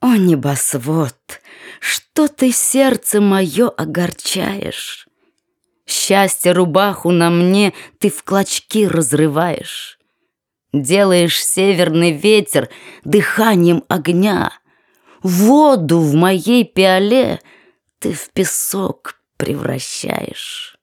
О, небосвод, что ты сердце мое огорчаешь? Счастье рубаху на мне ты в клочки разрываешь. Делаешь северный ветер дыханием огня. Воду в моей пиале ты в песок превращаешь.